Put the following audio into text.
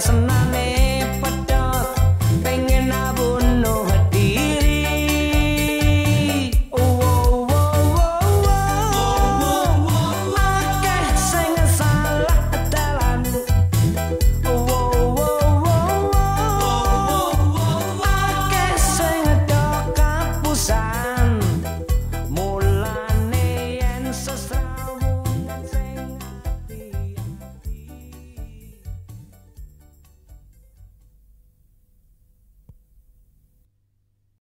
as a